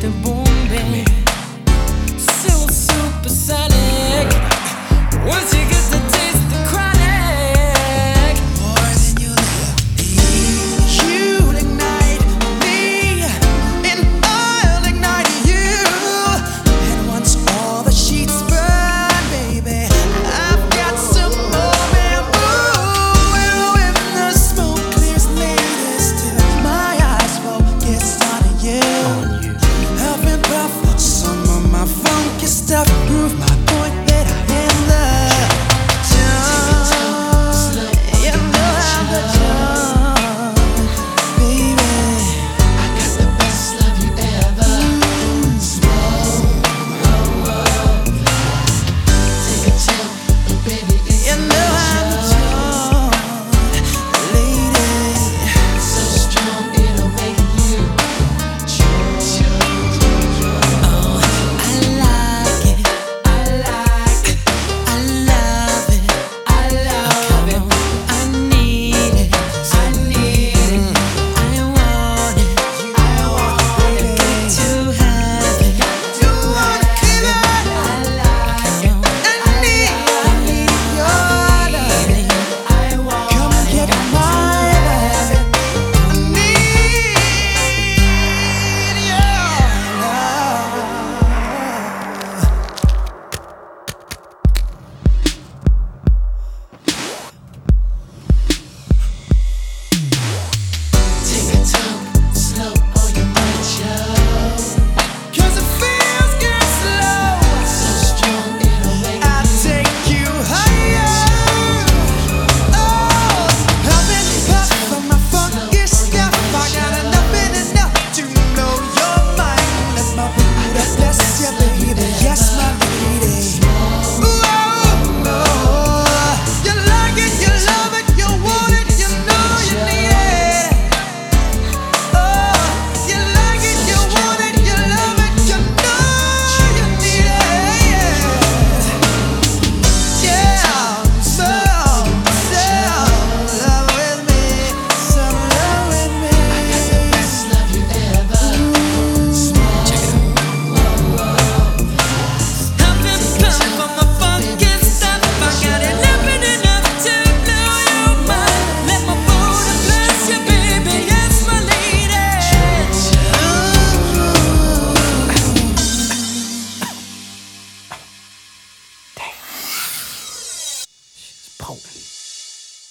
the boy